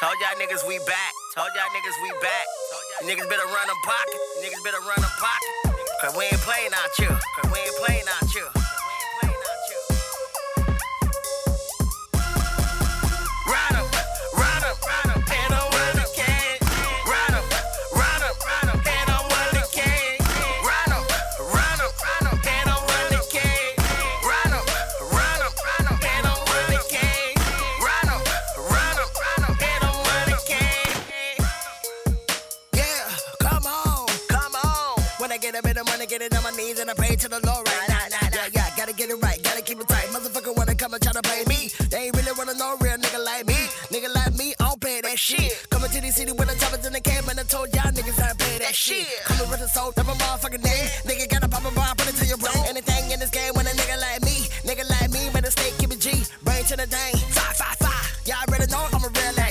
Told y'all niggas we back. Told y'all niggas we back. Niggas better run them pocket. Niggas better run them pocket. Cause we ain't playing out you. Cause we ain't playing out you. A bit of money, get it on my knees and I pray to the Lord right now. Nah, nah, yeah, gotta get it right, gotta keep it tight. Motherfucker wanna come and try to play me. They ain't really wanna know real nigga like me. Nigga like me, I don't play that shit. Coming to the city with the choppers in the camp and I told y'all niggas I play that shit. Coming with the soul, never motherfucking name. Nigga gotta pop a bar, put it to your brain. Anything in this game when a nigga like me, nigga like me, better stay keep it G. Brain to the dang, fire, fire, fire. Y'all already know I'm a real like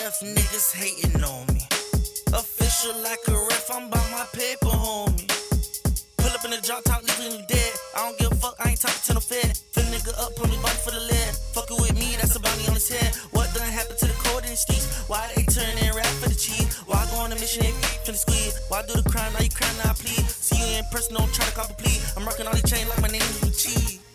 death, niggas hating on me. Official like a ref, I'm by my paper, homie. Pull up in the drop top, leaving you dead. I don't give a fuck, I ain't talking to no fed. Fill nigga up, put me body for the lead. Fuckin' with me, that's a bounty on his head. What done happened to the code in the streets? Why they turn and rap for the cheese? Why go on a mission and finna squeeze? Why do the crime, now you crying, now I plead? See you in person, don't try to copy plea. I'm rocking all these chains like my name is Cheese.